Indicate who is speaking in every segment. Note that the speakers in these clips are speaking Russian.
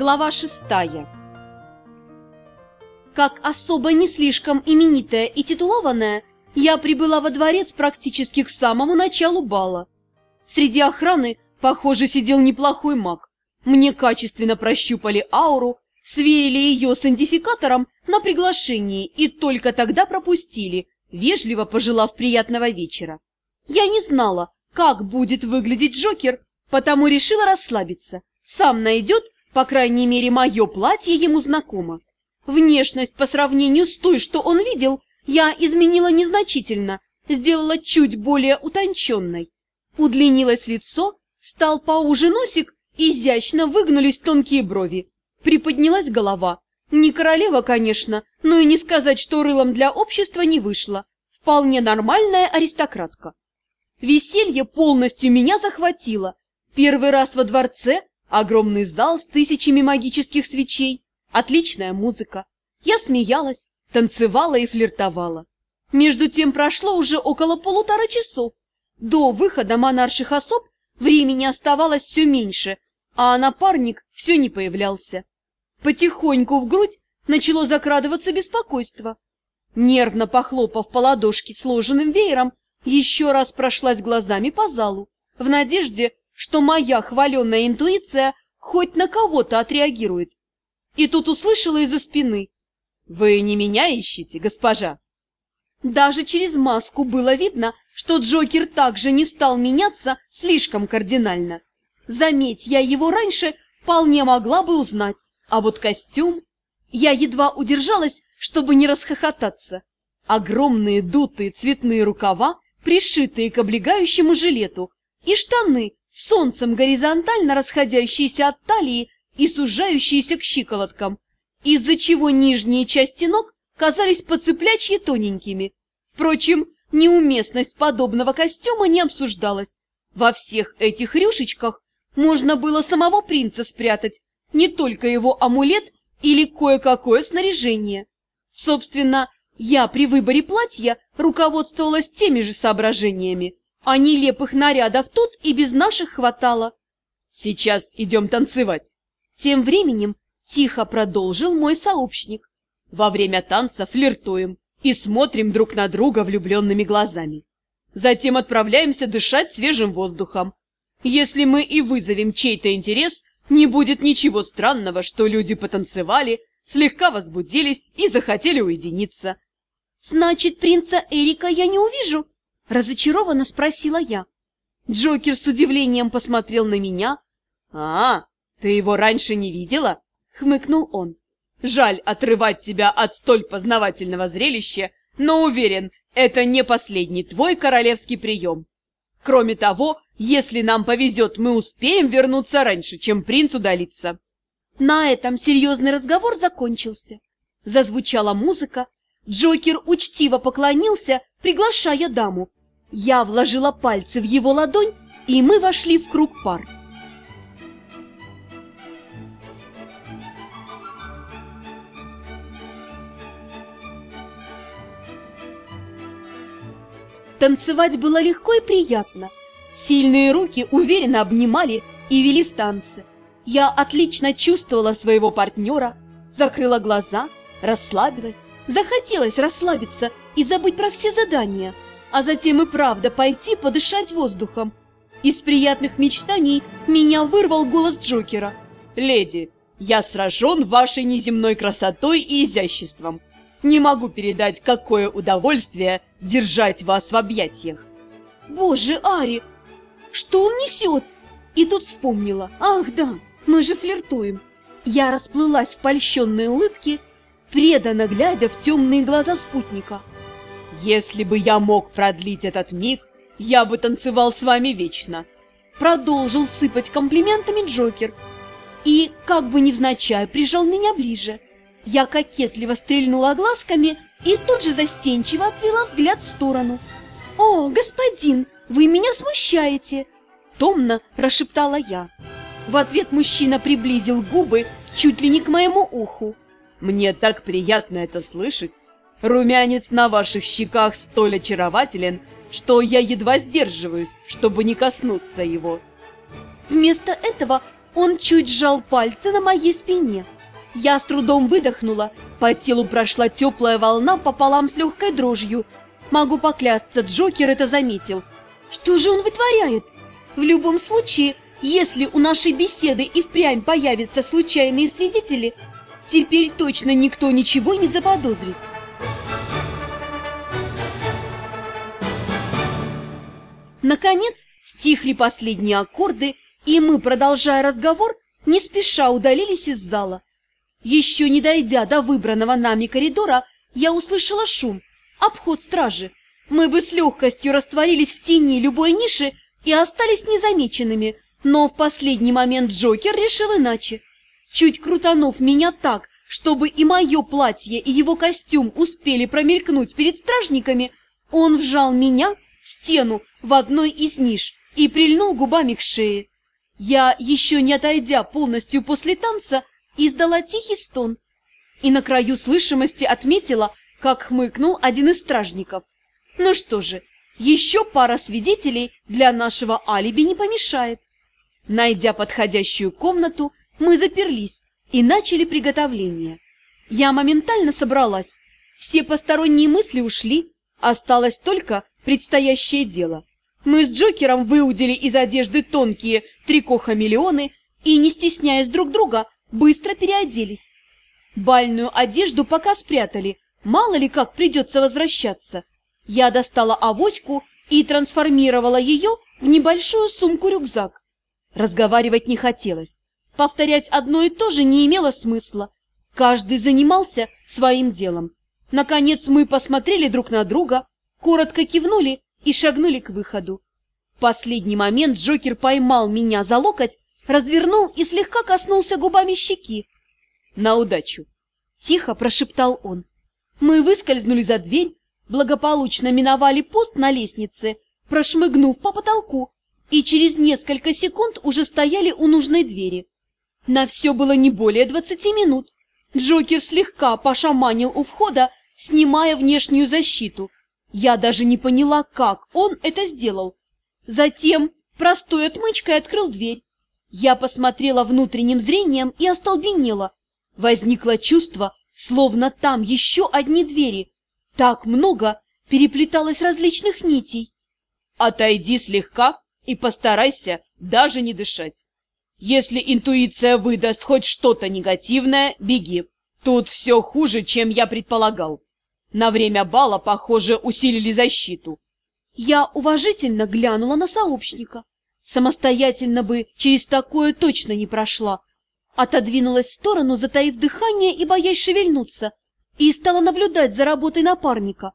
Speaker 1: Глава шестая Как особо не слишком именитая и титулованная, я прибыла во дворец практически к самому началу бала. Среди охраны, похоже, сидел неплохой маг. Мне качественно прощупали ауру, сверили ее с идентификатором на приглашении и только тогда пропустили, вежливо пожелав приятного вечера. Я не знала, как будет выглядеть Джокер, потому решила расслабиться. Сам найдет по крайней мере, мое платье ему знакомо. Внешность по сравнению с той, что он видел, я изменила незначительно, сделала чуть более утонченной. Удлинилось лицо, стал поуже носик, изящно выгнулись тонкие брови. Приподнялась голова. Не королева, конечно, но и не сказать, что рылом для общества не вышла. Вполне нормальная аристократка. Веселье полностью меня захватило. Первый раз во дворце Огромный зал с тысячами магических свечей, отличная музыка. Я смеялась, танцевала и флиртовала. Между тем прошло уже около полутора часов. До выхода монарших особ времени оставалось все меньше, а напарник все не появлялся. Потихоньку в грудь начало закрадываться беспокойство. Нервно похлопав по ладошке сложенным веером, еще раз прошлась глазами по залу, в надежде, что моя хваленная интуиция хоть на кого-то отреагирует. И тут услышала из-за спины. «Вы не меня ищете, госпожа?» Даже через маску было видно, что Джокер также не стал меняться слишком кардинально. Заметь, я его раньше вполне могла бы узнать, а вот костюм... Я едва удержалась, чтобы не расхохотаться. Огромные дутые цветные рукава, пришитые к облегающему жилету, и штаны, солнцем горизонтально расходящиеся от талии и сужающиеся к щиколоткам, из-за чего нижние части ног казались поцеплячьи тоненькими. Впрочем, неуместность подобного костюма не обсуждалась. Во всех этих рюшечках можно было самого принца спрятать, не только его амулет или кое-какое снаряжение. Собственно, я при выборе платья руководствовалась теми же соображениями. А нелепых нарядов тут и без наших хватало. Сейчас идем танцевать. Тем временем тихо продолжил мой сообщник. Во время танца флиртуем и смотрим друг на друга влюбленными глазами. Затем отправляемся дышать свежим воздухом. Если мы и вызовем чей-то интерес, не будет ничего странного, что люди потанцевали, слегка возбудились и захотели уединиться. «Значит, принца Эрика я не увижу?» Разочарованно спросила я. Джокер с удивлением посмотрел на меня. «А, ты его раньше не видела?» — хмыкнул он. «Жаль отрывать тебя от столь познавательного зрелища, но уверен, это не последний твой королевский прием. Кроме того, если нам повезет, мы успеем вернуться раньше, чем принц удалится». На этом серьезный разговор закончился. Зазвучала музыка. Джокер учтиво поклонился, приглашая даму, я вложила пальцы в его ладонь, и мы вошли в круг пар. Танцевать было легко и приятно. Сильные руки уверенно обнимали и вели в танцы. Я отлично чувствовала своего партнера, закрыла глаза, расслабилась. Захотелось расслабиться и забыть про все задания – а затем и правда пойти подышать воздухом. Из приятных мечтаний меня вырвал голос Джокера. «Леди, я сражен вашей неземной красотой и изяществом. Не могу передать, какое удовольствие держать вас в объятиях». «Боже, Ари, что он несет?» И тут вспомнила. «Ах, да, мы же флиртуем». Я расплылась в польщенной улыбке, преданно глядя в темные глаза спутника. «Если бы я мог продлить этот миг, я бы танцевал с вами вечно!» Продолжил сыпать комплиментами Джокер. И, как бы невзначай, прижал меня ближе. Я кокетливо стрельнула глазками и тут же застенчиво отвела взгляд в сторону. «О, господин, вы меня смущаете!» Томно расшептала я. В ответ мужчина приблизил губы чуть ли не к моему уху. «Мне так приятно это слышать!» Румянец на ваших щеках столь очарователен, что я едва сдерживаюсь, чтобы не коснуться его. Вместо этого Он чуть сжал пальцы на моей спине. Я с трудом выдохнула, по телу прошла теплая волна пополам с легкой дрожью. Могу поклясться, Джокер это заметил. Что же он вытворяет? В любом случае, если у нашей беседы и впрямь появятся случайные свидетели, теперь точно никто ничего не заподозрит. Наконец, стихли последние аккорды, и мы, продолжая разговор, не спеша удалились из зала. Еще не дойдя до выбранного нами коридора, я услышала шум, обход стражи. Мы бы с легкостью растворились в тени любой ниши и остались незамеченными, но в последний момент Джокер решил иначе. Чуть крутанув меня так, чтобы и мое платье, и его костюм успели промелькнуть перед стражниками, он вжал меня стену в одной из ниш и прильнул губами к шее. Я, еще не отойдя полностью после танца, издала тихий стон и на краю слышимости отметила, как хмыкнул один из стражников. Ну что же, еще пара свидетелей для нашего алиби не помешает. Найдя подходящую комнату, мы заперлись и начали приготовление. Я моментально собралась. Все посторонние мысли ушли, осталось только предстоящее дело. Мы с Джокером выудили из одежды тонкие трико-хамелеоны и, не стесняясь друг друга, быстро переоделись. Бальную одежду пока спрятали, мало ли как придется возвращаться. Я достала авоську и трансформировала ее в небольшую сумку-рюкзак. Разговаривать не хотелось. Повторять одно и то же не имело смысла. Каждый занимался своим делом. Наконец мы посмотрели друг на друга, коротко кивнули и шагнули к выходу. В последний момент Джокер поймал меня за локоть, развернул и слегка коснулся губами щеки. «На удачу!» — тихо прошептал он. Мы выскользнули за дверь, благополучно миновали пост на лестнице, прошмыгнув по потолку, и через несколько секунд уже стояли у нужной двери. На все было не более двадцати минут. Джокер слегка пошаманил у входа, снимая внешнюю защиту. Я даже не поняла, как он это сделал. Затем простой отмычкой открыл дверь. Я посмотрела внутренним зрением и остолбенела. Возникло чувство, словно там еще одни двери. Так много переплеталось различных нитей.
Speaker 2: Отойди слегка и постарайся даже не дышать. Если интуиция выдаст хоть что-то негативное, беги. Тут все хуже, чем я предполагал. На время бала, похоже, усилили защиту.
Speaker 1: Я уважительно глянула на сообщника. Самостоятельно бы через такое точно не прошла. Отодвинулась в сторону, затаив дыхание и боясь шевельнуться, и стала наблюдать за работой напарника.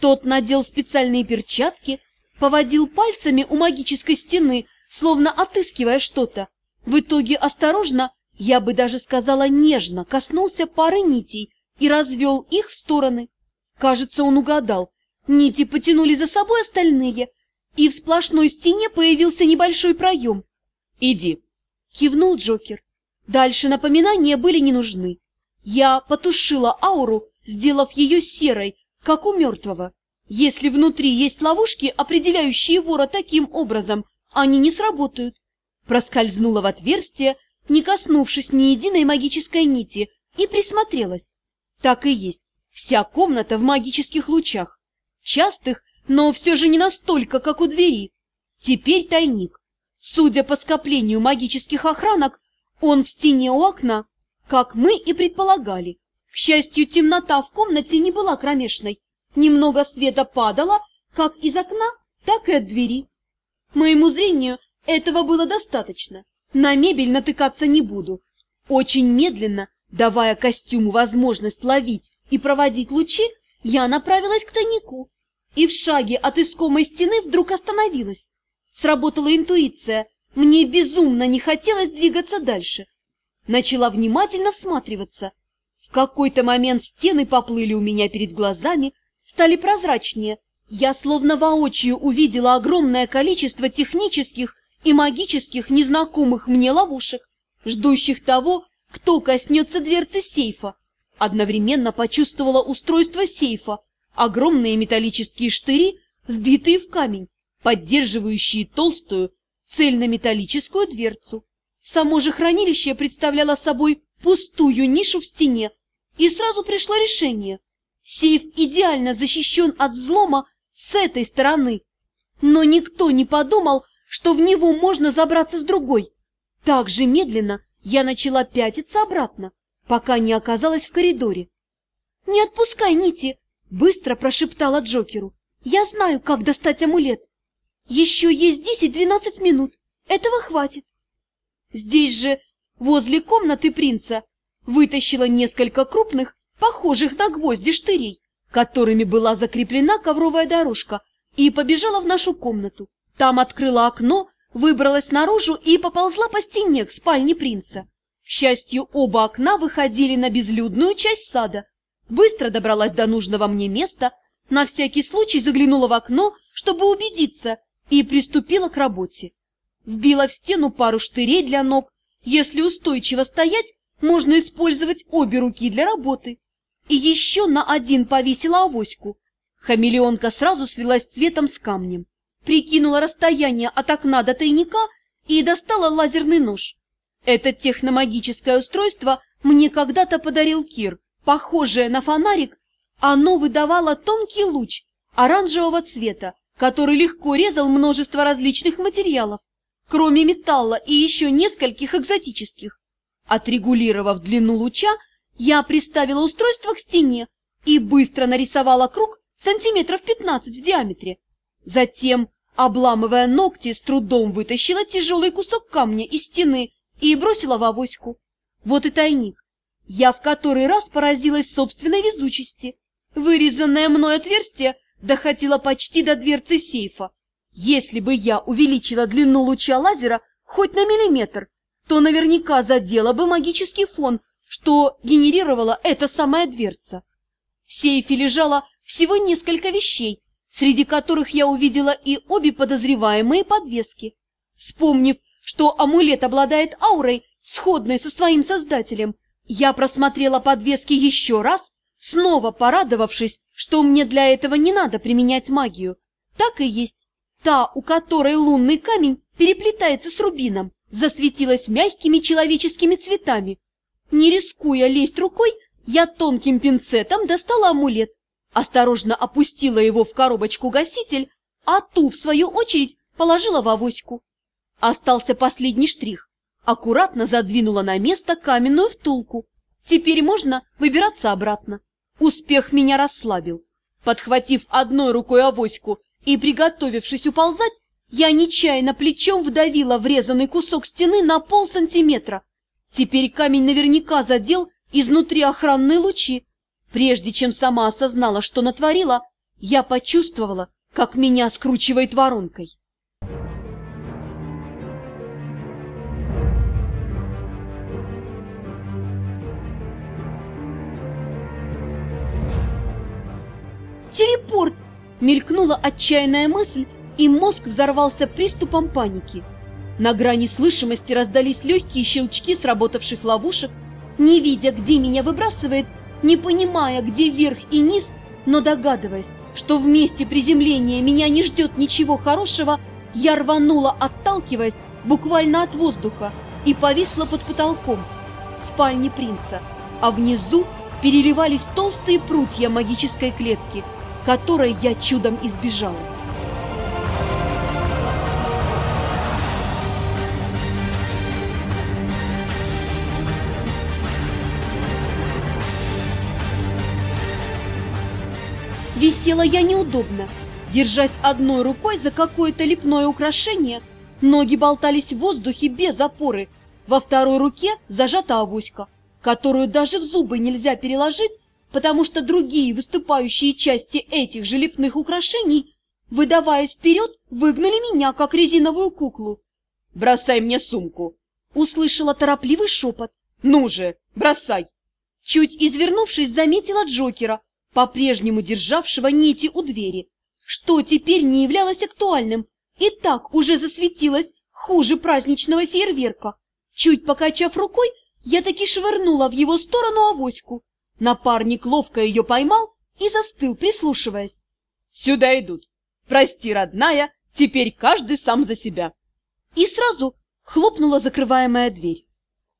Speaker 1: Тот надел специальные перчатки, поводил пальцами у магической стены, словно отыскивая что-то. В итоге осторожно, я бы даже сказала нежно, коснулся пары нитей и развел их в стороны. Кажется, он угадал. Нити потянули за собой остальные, и в сплошной стене появился небольшой проем.
Speaker 2: «Иди», —
Speaker 1: кивнул Джокер. Дальше напоминания были не нужны. Я потушила ауру, сделав ее серой, как у мертвого. Если внутри есть ловушки, определяющие вора таким образом, они не сработают. Проскользнула в отверстие, не коснувшись ни единой магической нити, и присмотрелась. Так и есть. Вся комната в магических лучах. Частых, но все же не настолько, как у двери. Теперь тайник. Судя по скоплению магических охранок, он в стене у окна, как мы и предполагали. К счастью, темнота в комнате не была кромешной. Немного света падало как из окна, так и от двери. Моему зрению этого было достаточно. На мебель натыкаться не буду. Очень медленно, давая костюму возможность ловить и проводить лучи, я направилась к тайнику. И в шаге от искомой стены вдруг остановилась. Сработала интуиция. Мне безумно не хотелось двигаться дальше. Начала внимательно всматриваться. В какой-то момент стены поплыли у меня перед глазами, стали прозрачнее. Я словно воочию увидела огромное количество технических и магических незнакомых мне ловушек, ждущих того, кто коснется дверцы сейфа. Одновременно почувствовала устройство сейфа, огромные металлические штыри, вбитые в камень, поддерживающие толстую цельнометаллическую дверцу. Само же хранилище представляло собой пустую нишу в стене, и сразу пришло решение. Сейф идеально защищен от взлома с этой стороны, но никто не подумал, что в него можно забраться с другой. Так же медленно я начала пятиться обратно, пока не оказалась в коридоре. «Не отпускай нити!» — быстро прошептала Джокеру. «Я знаю, как достать амулет. Еще есть десять-двенадцать минут. Этого хватит». Здесь же, возле комнаты принца, вытащила несколько крупных, похожих на гвозди штырей, которыми была закреплена ковровая дорожка, и побежала в нашу комнату. Там открыла окно, выбралась наружу и поползла по стене к спальне принца. К счастью, оба окна выходили на безлюдную часть сада. Быстро добралась до нужного мне места, на всякий случай заглянула в окно, чтобы убедиться, и приступила к работе. Вбила в стену пару штырей для ног. Если устойчиво стоять, можно использовать обе руки для работы. И еще на один повесила авоську. Хамелеонка сразу слилась цветом с камнем. Прикинула расстояние от окна до тайника и достала лазерный нож. Это техномагическое устройство мне когда-то подарил Кир. Похожее на фонарик, оно выдавало тонкий луч оранжевого цвета, который легко резал множество различных материалов, кроме металла и еще нескольких экзотических. Отрегулировав длину луча, я приставила устройство к стене и быстро нарисовала круг сантиметров 15 в диаметре. Затем, обламывая ногти, с трудом вытащила тяжелый кусок камня из стены и бросила в авоську. Вот и тайник. Я в который раз поразилась собственной везучести. Вырезанное мной отверстие доходило почти до дверцы сейфа. Если бы я увеличила длину луча лазера хоть на миллиметр, то наверняка задела бы магический фон, что генерировала эта самая дверца. В сейфе лежало всего несколько вещей, среди которых я увидела и обе подозреваемые подвески. Вспомнив, что амулет обладает аурой, сходной со своим создателем, я просмотрела подвески еще раз, снова порадовавшись, что мне для этого не надо применять магию. Так и есть. Та, у которой лунный камень переплетается с рубином, засветилась мягкими человеческими цветами. Не рискуя лезть рукой, я тонким пинцетом достала амулет, осторожно опустила его в коробочку-гаситель, а ту, в свою очередь, положила в авоську. Остался последний штрих. Аккуратно задвинула на место каменную втулку. Теперь можно выбираться обратно. Успех меня расслабил. Подхватив одной рукой авоську и приготовившись уползать, я нечаянно плечом вдавила врезанный кусок стены на полсантиметра. Теперь камень наверняка задел изнутри охранные лучи. Прежде чем сама осознала, что натворила, я почувствовала, как меня скручивает воронкой. «Телепорт!» – мелькнула отчаянная мысль, и мозг взорвался приступом паники. На грани слышимости раздались легкие щелчки сработавших ловушек. Не видя, где меня выбрасывает, не понимая, где верх и низ, но догадываясь, что в месте приземления меня не ждет ничего хорошего, я рванула, отталкиваясь буквально от воздуха, и повисла под потолком в спальне принца, а внизу переливались толстые прутья магической клетки, которой я чудом избежала. Висела я неудобно, держась одной рукой за какое-то лепное украшение. Ноги болтались в воздухе без опоры. Во второй руке зажата авоська, которую даже в зубы нельзя переложить, потому что другие выступающие части этих же лепных украшений, выдаваясь вперед, выгнали меня, как резиновую куклу.
Speaker 2: «Бросай мне сумку!»
Speaker 1: Услышала торопливый шепот.
Speaker 2: «Ну же, бросай!»
Speaker 1: Чуть извернувшись, заметила Джокера, по-прежнему державшего нити у двери, что теперь не являлось актуальным, и так уже засветилось хуже праздничного фейерверка. Чуть покачав рукой, я таки швырнула в его сторону авоську. Напарник ловко ее поймал и застыл, прислушиваясь.
Speaker 2: «Сюда идут! Прости, родная, теперь каждый сам за себя!»
Speaker 1: И сразу Хлопнула закрываемая дверь.